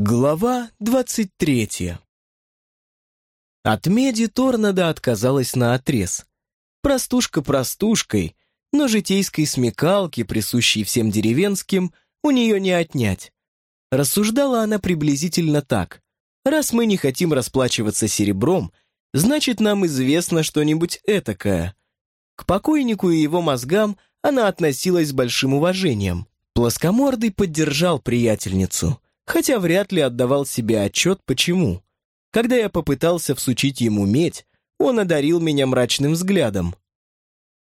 Глава двадцать третья. От меди Торнадо отказалась на отрез. Простушка простушкой, но житейской смекалки, присущей всем деревенским, у нее не отнять. Рассуждала она приблизительно так. Раз мы не хотим расплачиваться серебром, значит, нам известно что-нибудь этакое. К покойнику и его мозгам она относилась с большим уважением. Плоскомордый поддержал приятельницу — хотя вряд ли отдавал себе отчет, почему. Когда я попытался всучить ему медь, он одарил меня мрачным взглядом.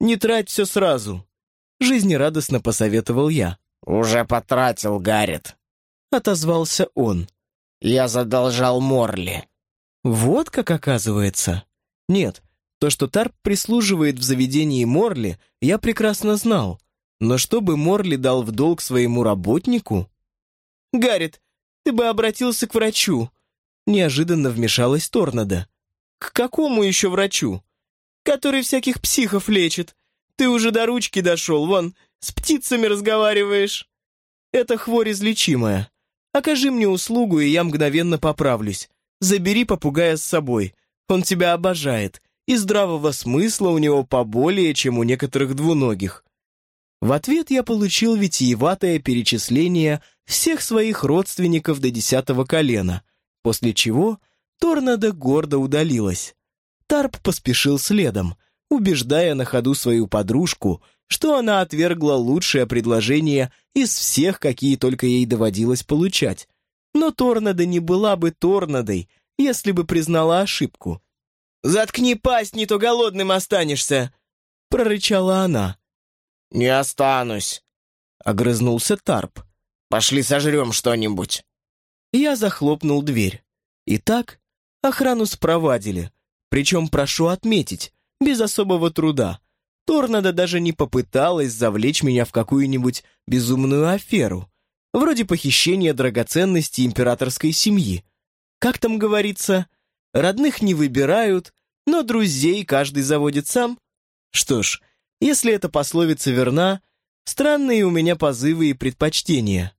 «Не трать все сразу», — жизнерадостно посоветовал я. «Уже потратил, Гаррет», — отозвался он. «Я задолжал Морли». «Вот как оказывается». Нет, то, что Тарп прислуживает в заведении Морли, я прекрасно знал. Но чтобы Морли дал в долг своему работнику... «Гаррет, ты бы обратился к врачу». Неожиданно вмешалась Торнадо. «К какому еще врачу?» «Который всяких психов лечит. Ты уже до ручки дошел, вон, с птицами разговариваешь». «Это хворь излечимая. Окажи мне услугу, и я мгновенно поправлюсь. Забери попугая с собой. Он тебя обожает, и здравого смысла у него поболее, чем у некоторых двуногих». В ответ я получил витиеватое перечисление всех своих родственников до десятого колена, после чего торнадо гордо удалилась. Тарп поспешил следом, убеждая на ходу свою подружку, что она отвергла лучшее предложение из всех, какие только ей доводилось получать. Но торнадо не была бы торнадой, если бы признала ошибку. «Заткни пасть, не то голодным останешься!» — прорычала она. «Не останусь», — огрызнулся Тарп. «Пошли сожрем что-нибудь». Я захлопнул дверь. Итак, охрану спровадили. Причем, прошу отметить, без особого труда. Торнадо даже не попыталась завлечь меня в какую-нибудь безумную аферу, вроде похищения драгоценностей императорской семьи. Как там говорится, родных не выбирают, но друзей каждый заводит сам. Что ж, если эта пословица верна, странные у меня позывы и предпочтения.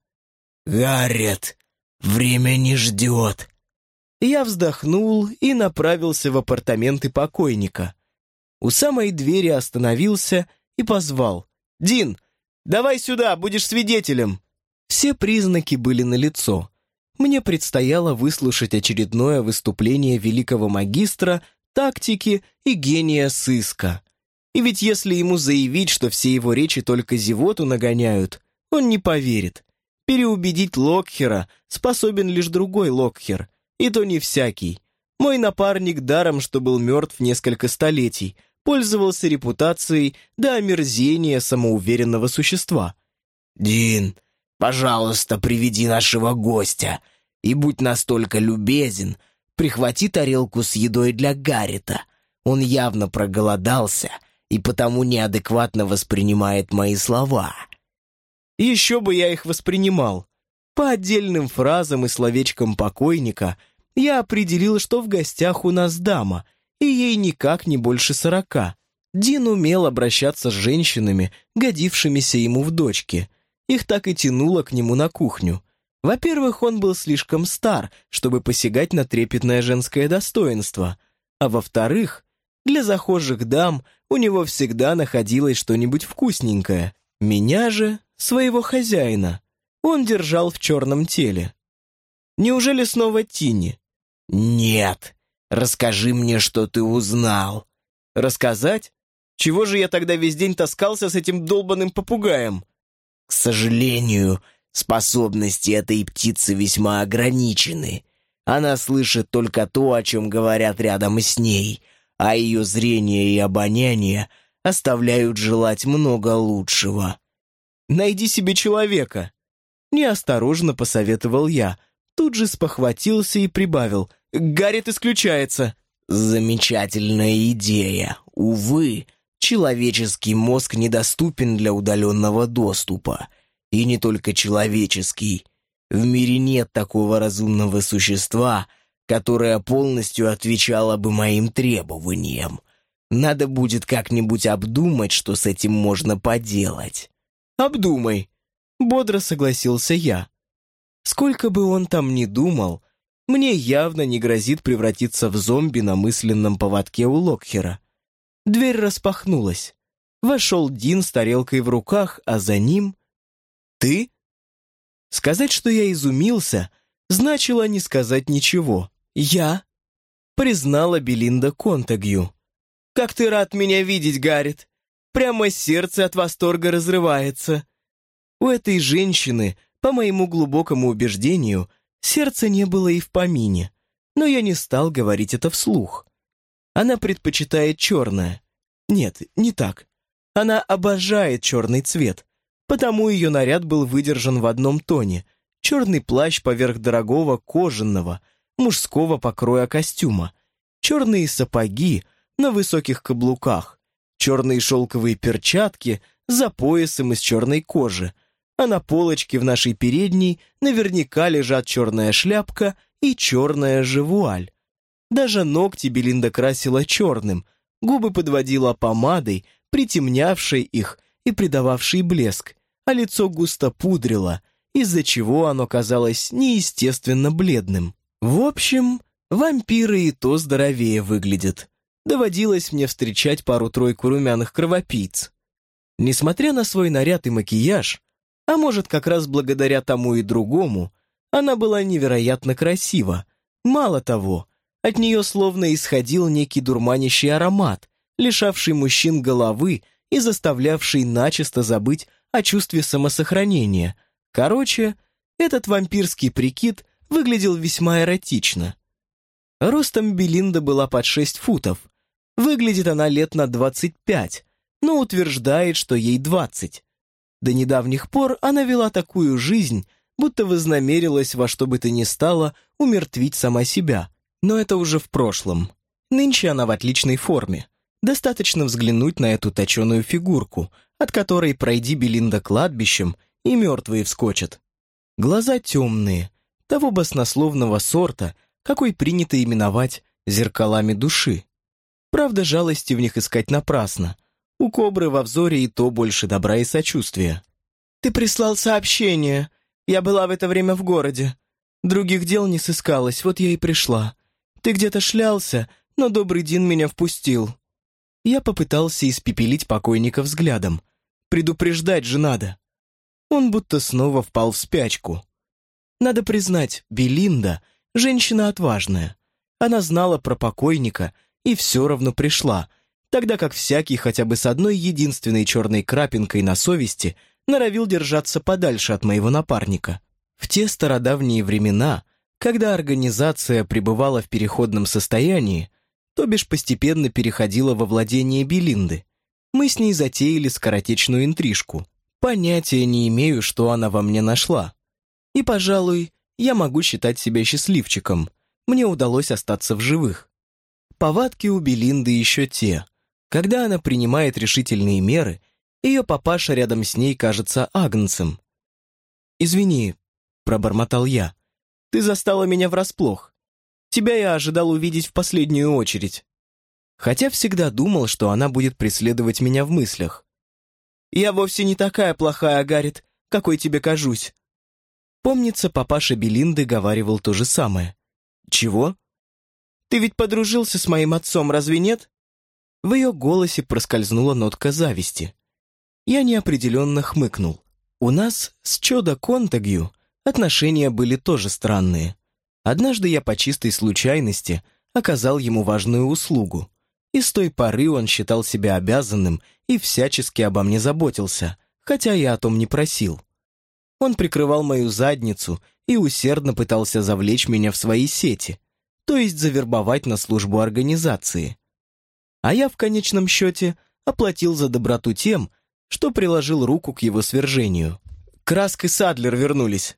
«Гаррет, время не ждет». Я вздохнул и направился в апартаменты покойника. У самой двери остановился и позвал. «Дин, давай сюда, будешь свидетелем!» Все признаки были налицо. Мне предстояло выслушать очередное выступление великого магистра, тактики и гения сыска. И ведь если ему заявить, что все его речи только зевоту нагоняют, он не поверит. Переубедить Локхера способен лишь другой Локхер, и то не всякий. Мой напарник даром, что был мертв несколько столетий, пользовался репутацией до омерзения самоуверенного существа. «Дин, пожалуйста, приведи нашего гостя, и будь настолько любезен, прихвати тарелку с едой для Гаррита. Он явно проголодался» и потому неадекватно воспринимает мои слова. Еще бы я их воспринимал. По отдельным фразам и словечкам покойника я определил, что в гостях у нас дама, и ей никак не больше сорока. Дин умел обращаться с женщинами, годившимися ему в дочке. Их так и тянуло к нему на кухню. Во-первых, он был слишком стар, чтобы посягать на трепетное женское достоинство. А во-вторых, для захожих дам у него всегда находилось что-нибудь вкусненькое. Меня же, своего хозяина, он держал в черном теле. Неужели снова Тини? «Нет. Расскажи мне, что ты узнал». «Рассказать? Чего же я тогда весь день таскался с этим долбанным попугаем?» «К сожалению, способности этой птицы весьма ограничены. Она слышит только то, о чем говорят рядом с ней, а ее зрение и обоняние оставляют желать много лучшего. «Найди себе человека!» Неосторожно посоветовал я, тут же спохватился и прибавил. «Гаррит исключается!» «Замечательная идея. Увы, человеческий мозг недоступен для удаленного доступа. И не только человеческий. В мире нет такого разумного существа — которая полностью отвечала бы моим требованиям. Надо будет как-нибудь обдумать, что с этим можно поделать. «Обдумай», — бодро согласился я. Сколько бы он там ни думал, мне явно не грозит превратиться в зомби на мысленном поводке у Локхера. Дверь распахнулась. Вошел Дин с тарелкой в руках, а за ним... «Ты?» Сказать, что я изумился, значило не сказать ничего. «Я?» признала Белинда Контагью. «Как ты рад меня видеть, Гаррит! Прямо сердце от восторга разрывается!» У этой женщины, по моему глубокому убеждению, сердца не было и в помине, но я не стал говорить это вслух. Она предпочитает черное. Нет, не так. Она обожает черный цвет, потому ее наряд был выдержан в одном тоне, черный плащ поверх дорогого кожаного, мужского покроя костюма, черные сапоги на высоких каблуках, черные шелковые перчатки за поясом из черной кожи, а на полочке в нашей передней наверняка лежат черная шляпка и черная жевуаль. Даже ногти Белинда красила черным, губы подводила помадой, притемнявшей их и придававшей блеск, а лицо густо пудрила, из-за чего оно казалось неестественно бледным. В общем, вампиры и то здоровее выглядят. Доводилось мне встречать пару-тройку румяных кровопийц. Несмотря на свой наряд и макияж, а может, как раз благодаря тому и другому, она была невероятно красива. Мало того, от нее словно исходил некий дурманящий аромат, лишавший мужчин головы и заставлявший начисто забыть о чувстве самосохранения. Короче, этот вампирский прикид выглядел весьма эротично. Ростом Белинда была под 6 футов. Выглядит она лет на 25, но утверждает, что ей 20. До недавних пор она вела такую жизнь, будто вознамерилась во что бы то ни стало умертвить сама себя. Но это уже в прошлом. Нынче она в отличной форме. Достаточно взглянуть на эту точеную фигурку, от которой пройди Белинда кладбищем, и мертвые вскочат. Глаза темные, того баснословного сорта, какой принято именовать зеркалами души. Правда, жалости в них искать напрасно. У кобры во взоре и то больше добра и сочувствия. «Ты прислал сообщение. Я была в это время в городе. Других дел не сыскалось, вот я и пришла. Ты где-то шлялся, но добрый Дин меня впустил». Я попытался испепелить покойника взглядом. Предупреждать же надо. Он будто снова впал в спячку. Надо признать, Белинда — женщина отважная. Она знала про покойника и все равно пришла, тогда как всякий хотя бы с одной единственной черной крапинкой на совести норовил держаться подальше от моего напарника. В те стародавние времена, когда организация пребывала в переходном состоянии, то бишь постепенно переходила во владение Белинды, мы с ней затеяли скоротечную интрижку. Понятия не имею, что она во мне нашла. И, пожалуй, я могу считать себя счастливчиком. Мне удалось остаться в живых. Повадки у Белинды еще те. Когда она принимает решительные меры, ее папаша рядом с ней кажется агнцем. «Извини», — пробормотал я, — «ты застала меня врасплох. Тебя я ожидал увидеть в последнюю очередь». Хотя всегда думал, что она будет преследовать меня в мыслях. «Я вовсе не такая плохая, Гаррит, какой тебе кажусь. Помнится, папаша Белинды говаривал то же самое. «Чего?» «Ты ведь подружился с моим отцом, разве нет?» В ее голосе проскользнула нотка зависти. Я неопределенно хмыкнул. У нас с Чодо Контагью отношения были тоже странные. Однажды я по чистой случайности оказал ему важную услугу. И с той поры он считал себя обязанным и всячески обо мне заботился, хотя я о том не просил. Он прикрывал мою задницу и усердно пытался завлечь меня в свои сети, то есть завербовать на службу организации. А я в конечном счете оплатил за доброту тем, что приложил руку к его свержению. Краск и Садлер вернулись.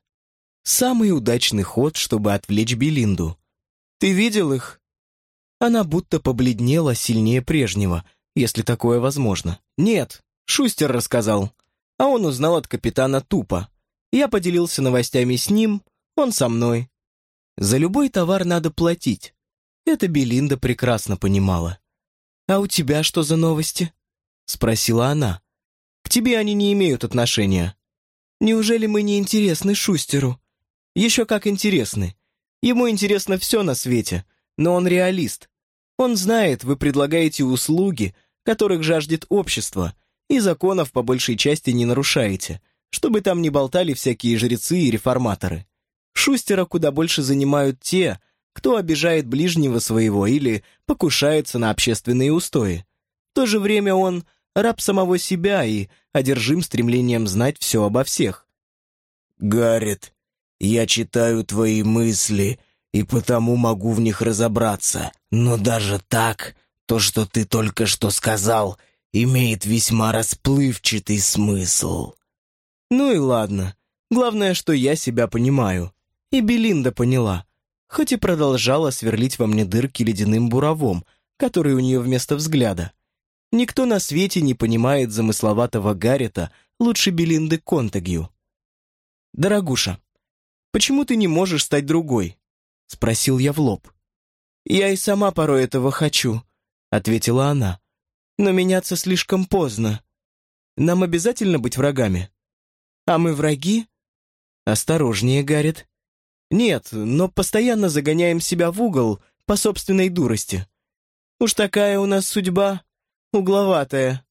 Самый удачный ход, чтобы отвлечь Белинду. «Ты видел их?» Она будто побледнела сильнее прежнего, если такое возможно. «Нет», — Шустер рассказал. А он узнал от капитана Тупа. Я поделился новостями с ним, он со мной. За любой товар надо платить. Это Белинда прекрасно понимала. «А у тебя что за новости?» — спросила она. «К тебе они не имеют отношения. Неужели мы не интересны Шустеру?» Еще как интересны. Ему интересно все на свете, но он реалист. Он знает, вы предлагаете услуги, которых жаждет общество, и законов по большей части не нарушаете, чтобы там не болтали всякие жрецы и реформаторы. Шустера куда больше занимают те, кто обижает ближнего своего или покушается на общественные устои. В то же время он раб самого себя и одержим стремлением знать все обо всех. «Гаррет, я читаю твои мысли и потому могу в них разобраться, но даже так, то, что ты только что сказал, имеет весьма расплывчатый смысл». «Ну и ладно. Главное, что я себя понимаю. И Белинда поняла, хоть и продолжала сверлить во мне дырки ледяным буровом, который у нее вместо взгляда. Никто на свете не понимает замысловатого Гаррета лучше Белинды Контагью. «Дорогуша, почему ты не можешь стать другой?» — спросил я в лоб. «Я и сама порой этого хочу», — ответила она. «Но меняться слишком поздно. Нам обязательно быть врагами?» «А мы враги?» «Осторожнее, Гаррет. Нет, но постоянно загоняем себя в угол по собственной дурости. Уж такая у нас судьба, угловатая.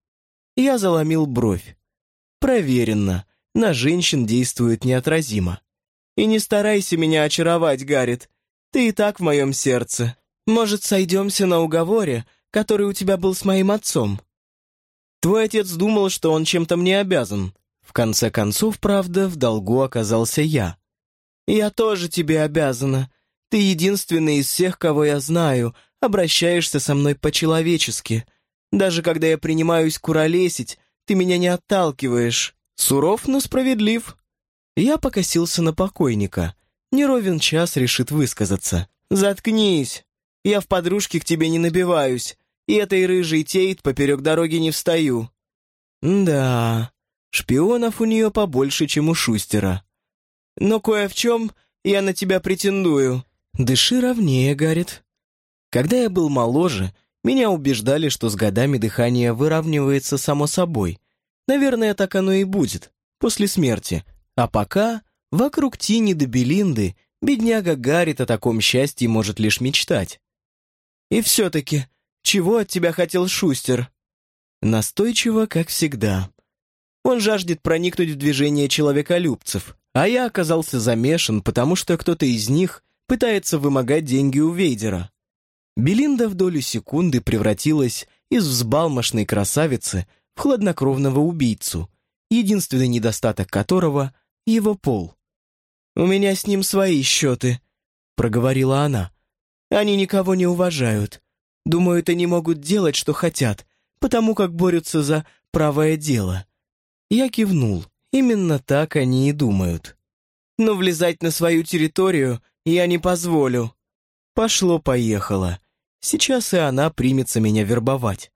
Я заломил бровь. Проверено, на женщин действует неотразимо. И не старайся меня очаровать, Гаррит. Ты и так в моем сердце. Может, сойдемся на уговоре, который у тебя был с моим отцом? Твой отец думал, что он чем-то мне обязан. В конце концов, правда, в долгу оказался я. «Я тоже тебе обязана. Ты единственный из всех, кого я знаю, обращаешься со мной по-человечески. Даже когда я принимаюсь куролесить, ты меня не отталкиваешь. Суров, но справедлив». Я покосился на покойника. Не ровен час решит высказаться. «Заткнись. Я в подружке к тебе не набиваюсь, и этой рыжей тейт поперек дороги не встаю». «Да, шпионов у нее побольше, чем у Шустера. Но кое в чем я на тебя претендую. Дыши ровнее, Гаррит. Когда я был моложе, меня убеждали, что с годами дыхание выравнивается само собой. Наверное, так оно и будет, после смерти. А пока вокруг Тини до Белинды бедняга Гаррит о таком счастье может лишь мечтать. И все-таки, чего от тебя хотел Шустер? Настойчиво, как всегда. Он жаждет проникнуть в движение человеколюбцев, а я оказался замешан, потому что кто-то из них пытается вымогать деньги у Вейдера. Белинда в долю секунды превратилась из взбалмошной красавицы в хладнокровного убийцу, единственный недостаток которого — его пол. «У меня с ним свои счеты», — проговорила она. «Они никого не уважают. Думают, они могут делать, что хотят, потому как борются за правое дело». Я кивнул. Именно так они и думают. Но влезать на свою территорию я не позволю. Пошло-поехало. Сейчас и она примется меня вербовать.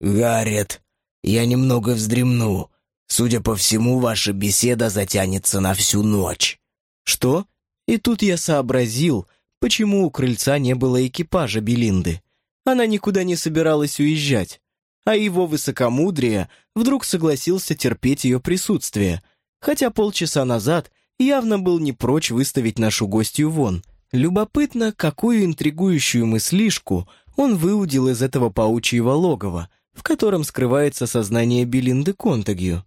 «Гаррет, я немного вздремну. Судя по всему, ваша беседа затянется на всю ночь». «Что?» И тут я сообразил, почему у крыльца не было экипажа Белинды. Она никуда не собиралась уезжать а его высокомудрие вдруг согласился терпеть ее присутствие, хотя полчаса назад явно был не прочь выставить нашу гостью вон. Любопытно, какую интригующую мыслишку он выудил из этого паучьего логова, в котором скрывается сознание Белинды Контагью.